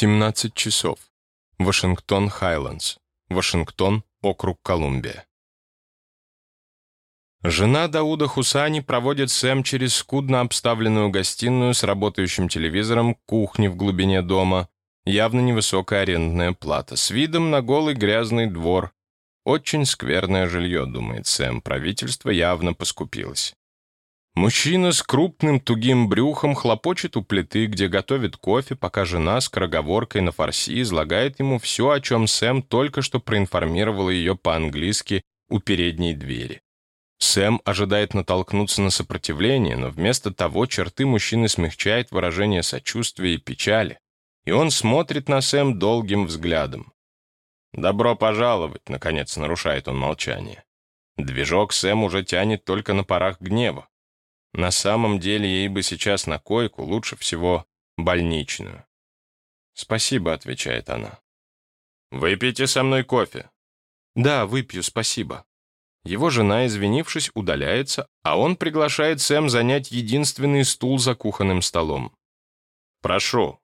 17 часов. Вашингтон, Хайлендс. Вашингтон, округ Колумбия. Жена Дауда Хусани проводит Сэм через скудно обставленную гостиную с работающим телевизором, кухни в глубине дома, явно невысокая арендная плата, с видом на голый грязный двор. Очень скверное жилье, думает Сэм, правительство явно поскупилось. Мужчина с крупным тугим брюхом хлопочет у плиты, где готовит кофе, пока жена с кроговоркой на фарси излагает ему все, о чем Сэм только что проинформировала ее по-английски у передней двери. Сэм ожидает натолкнуться на сопротивление, но вместо того черты мужчины смягчает выражение сочувствия и печали, и он смотрит на Сэм долгим взглядом. «Добро пожаловать», — наконец нарушает он молчание. Движок Сэм уже тянет только на парах гнева. На самом деле ей бы сейчас на койку, лучше всего больничную. «Спасибо», — отвечает она. «Выпейте со мной кофе». «Да, выпью, спасибо». Его жена, извинившись, удаляется, а он приглашает Сэм занять единственный стул за кухонным столом. «Прошу».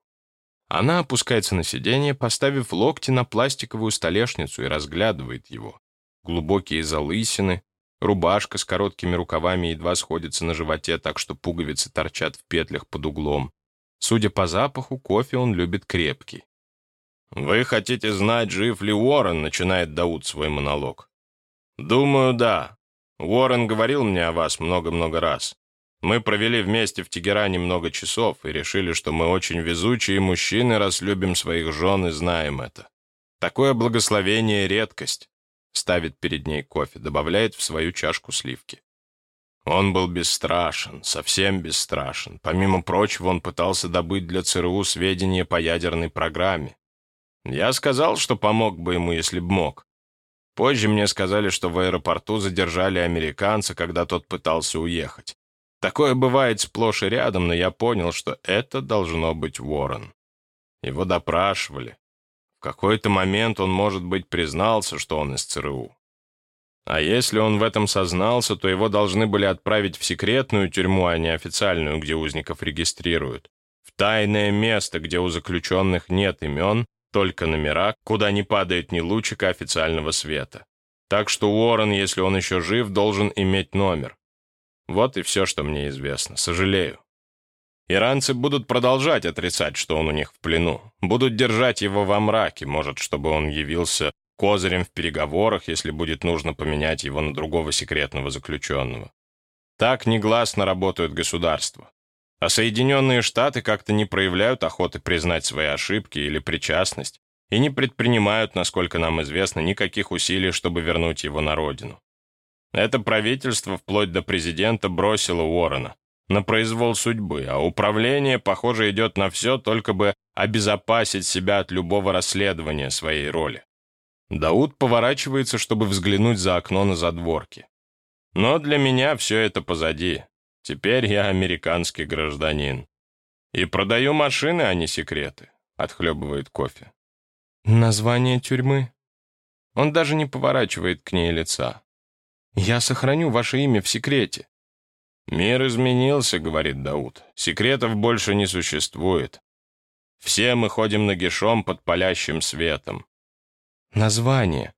Она опускается на сиденье, поставив локти на пластиковую столешницу и разглядывает его. Глубокие залысины, Рубашка с короткими рукавами едва сходится на животе, так что пуговицы торчат в петлях под углом. Судя по запаху, кофе он любит крепкий. «Вы хотите знать, жив ли Уоррен?» — начинает Дауд свой монолог. «Думаю, да. Уоррен говорил мне о вас много-много раз. Мы провели вместе в Тегеране много часов и решили, что мы очень везучие мужчины, раз любим своих жен и знаем это. Такое благословение — редкость ставит перед ней кофе, добавляет в свою чашку сливки. Он был бесстрашен, совсем бесстрашен. Помимо прочего, он пытался добыть для ЦРУ сведения по ядерной программе. Я сказал, что помог бы ему, если б мог. Позже мне сказали, что в аэропорту задержали американца, когда тот пытался уехать. Такое бывает сплошь и рядом, но я понял, что это должно быть Уоррен. Его допрашивали какой-то момент он, может быть, признался, что он из ЦРУ. А если он в этом сознался, то его должны были отправить в секретную тюрьму, а не официальную, где узников регистрируют. В тайное место, где у заключенных нет имен, только номера, куда не падает ни лучика официального света. Так что Уоррен, если он еще жив, должен иметь номер. Вот и все, что мне известно. Сожалею. Иранцы будут продолжать отрицать, что он у них в плену. Будут держать его во мраке, может, чтобы он явился козырем в переговорах, если будет нужно поменять его на другого секретного заключенного. Так негласно работают государства. А Соединенные Штаты как-то не проявляют охоты признать свои ошибки или причастность и не предпринимают, насколько нам известно, никаких усилий, чтобы вернуть его на родину. Это правительство, вплоть до президента, бросило Уоррена, на произвол судьбы, а управление, похоже, идет на все, только бы обезопасить себя от любого расследования своей роли. Дауд поворачивается, чтобы взглянуть за окно на задворки. Но для меня все это позади. Теперь я американский гражданин. И продаю машины, а не секреты, отхлебывает кофе. Название тюрьмы? Он даже не поворачивает к ней лица. Я сохраню ваше имя в секрете. «Мир изменился», — говорит Дауд. «Секретов больше не существует. Все мы ходим нагишом под палящим светом». «Название?»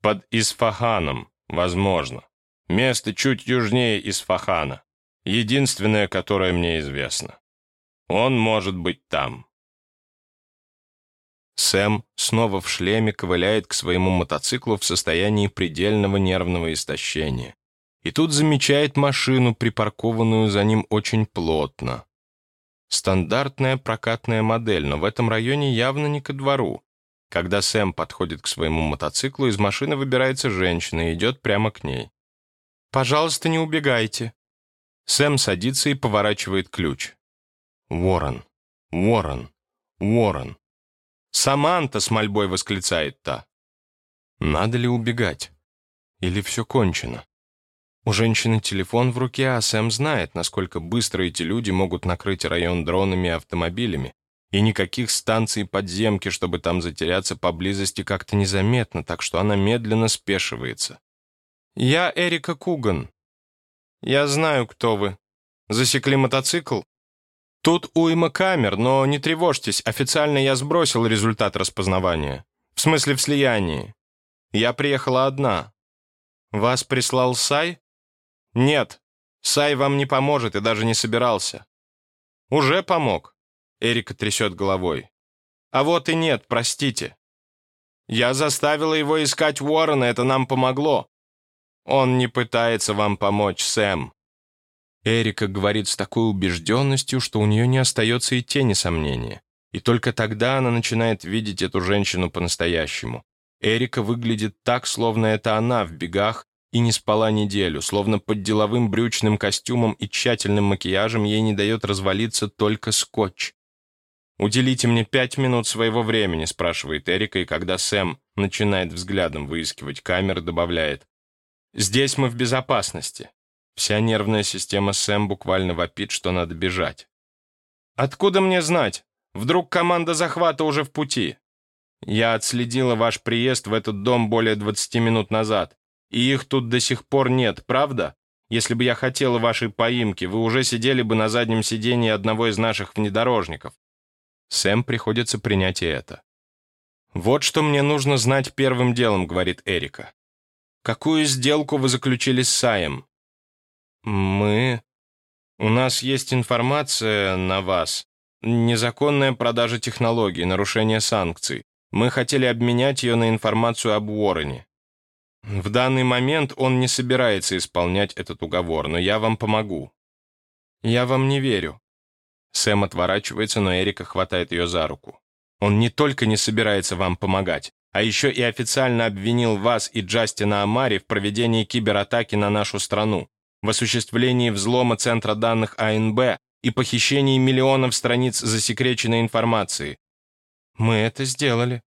«Под Исфаханом, возможно. Место чуть южнее Исфахана. Единственное, которое мне известно. Он может быть там». Сэм снова в шлеме ковыляет к своему мотоциклу в состоянии предельного нервного истощения и тут замечает машину, припаркованную за ним очень плотно. Стандартная прокатная модель, но в этом районе явно не ко двору. Когда Сэм подходит к своему мотоциклу, из машины выбирается женщина и идет прямо к ней. «Пожалуйста, не убегайте». Сэм садится и поворачивает ключ. «Уоррен! Уоррен! Уоррен!» «Саманта!» — с мольбой восклицает та. «Надо ли убегать? Или все кончено?» У женщины телефон в руке, а Сэм знает, насколько быстро эти люди могут накрыть район дронами и автомобилями. И никаких станций подземки, чтобы там затеряться поблизости, как-то незаметно, так что она медленно спешивается. «Я Эрика Куган. Я знаю, кто вы. Засекли мотоцикл?» Тут уйма камер, но не тревожьтесь, официально я сбросил результат распознавания. В смысле, в слиянии. Я приехала одна. Вас прислал Сай? Нет, Сай вам не поможет и даже не собирался. Уже помог. Эрика трясет головой. А вот и нет, простите. Я заставила его искать Уоррена, это нам помогло. Он не пытается вам помочь, Сэм. Эрика говорит с такой убежденностью, что у нее не остается и тени сомнения. И только тогда она начинает видеть эту женщину по-настоящему. Эрика выглядит так, словно это она в бегах и не спала неделю, словно под деловым брючным костюмом и тщательным макияжем ей не дает развалиться только скотч. «Уделите мне пять минут своего времени», — спрашивает Эрика, и когда Сэм начинает взглядом выискивать камеры, добавляет. «Здесь мы в безопасности. Вся нервная система Сэм буквально вопит, что надо бежать. «Откуда мне знать? Вдруг команда захвата уже в пути?» «Я отследила ваш приезд в этот дом более 20 минут назад, и их тут до сих пор нет, правда? Если бы я хотела вашей поимки, вы уже сидели бы на заднем сидении одного из наших внедорожников». Сэм приходится принять и это. «Вот что мне нужно знать первым делом», — говорит Эрика. «Какую сделку вы заключили с Саем? «Мы... У нас есть информация на вас. Незаконная продажа технологий, нарушение санкций. Мы хотели обменять ее на информацию об Уоррене. В данный момент он не собирается исполнять этот уговор, но я вам помогу». «Я вам не верю». Сэм отворачивается, но Эрика хватает ее за руку. «Он не только не собирается вам помогать, а еще и официально обвинил вас и Джастина Амари в проведении кибератаки на нашу страну в осуществлении взлома центра данных АНБ и похищении миллионов страниц засекреченной информации. Мы это сделали.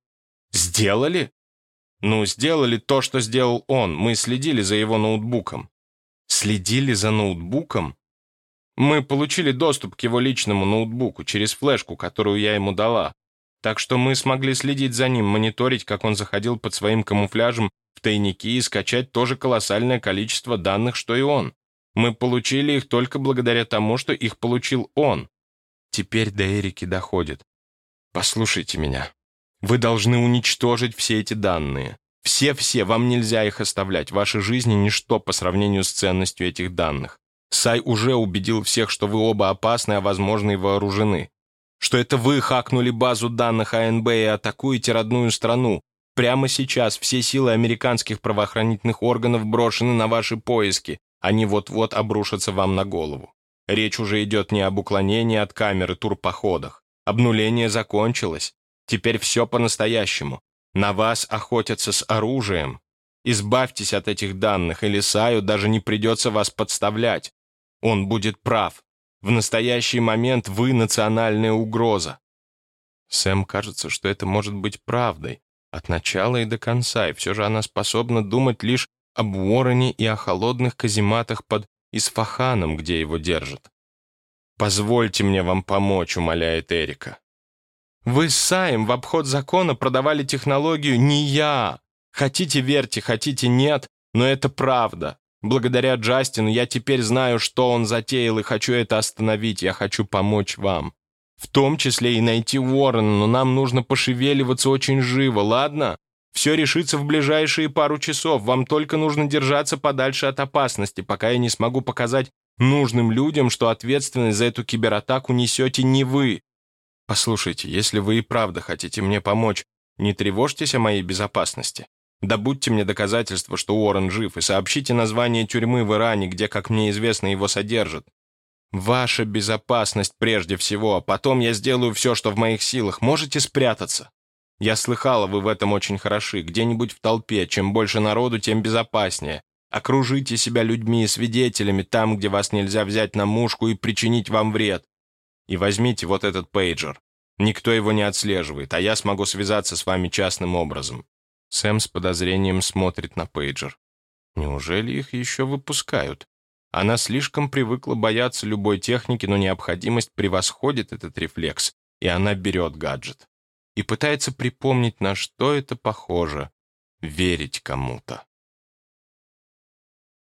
Сделали? Ну, сделали то, что сделал он. Мы следили за его ноутбуком. Следили за ноутбуком? Мы получили доступ к его личному ноутбуку через флешку, которую я ему дала. Так что мы смогли следить за ним, мониторить, как он заходил под своим камуфляжем в тайники и скачать тоже колоссальное количество данных, что и он. Мы получили их только благодаря тому, что их получил он. Теперь до Эрики доходит. Послушайте меня. Вы должны уничтожить все эти данные. Все-все, вам нельзя их оставлять. Ваши жизни — ничто по сравнению с ценностью этих данных. Сай уже убедил всех, что вы оба опасны, а возможно и вооружены. Что это вы хакнули базу данных АНБ и атакуете родную страну. Прямо сейчас все силы американских правоохранительных органов брошены на ваши поиски. Они вот-вот обрушатся вам на голову. Речь уже идет не об уклонении от камеры турпоходах. Обнуление закончилось. Теперь все по-настоящему. На вас охотятся с оружием. Избавьтесь от этих данных, или Саю даже не придется вас подставлять. Он будет прав. В настоящий момент вы национальная угроза. Сэм кажется, что это может быть правдой. От начала и до конца, и все же она способна думать лишь об Уоррене и о холодных казематах под Исфаханом, где его держат. «Позвольте мне вам помочь», — умоляет Эрика. «Вы с Саем в обход закона продавали технологию не я. Хотите верьте, хотите нет, но это правда. Благодаря Джастину я теперь знаю, что он затеял, и хочу это остановить. Я хочу помочь вам. В том числе и найти Уоррена, но нам нужно пошевеливаться очень живо, ладно? Все решится в ближайшие пару часов. Вам только нужно держаться подальше от опасности, пока я не смогу показать нужным людям, что ответственность за эту кибератаку несете не вы. Послушайте, если вы и правда хотите мне помочь, не тревожьтесь о моей безопасности. Добудьте мне доказательства, что Уоррен жив, и сообщите название тюрьмы в Иране, где, как мне известно, его содержат. Ваша безопасность прежде всего, а потом я сделаю все, что в моих силах. Можете спрятаться. Я слыхала, вы в этом очень хороши. Где-нибудь в толпе. Чем больше народу, тем безопаснее. Окружите себя людьми и свидетелями там, где вас нельзя взять на мушку и причинить вам вред. И возьмите вот этот пейджер. Никто его не отслеживает, а я смогу связаться с вами частным образом». Сэм с подозрением смотрит на пейджер. Неужели их еще выпускают? Она слишком привыкла бояться любой техники, но необходимость превосходит этот рефлекс, и она берет гаджет и пытается припомнить, на что это похоже — верить кому-то.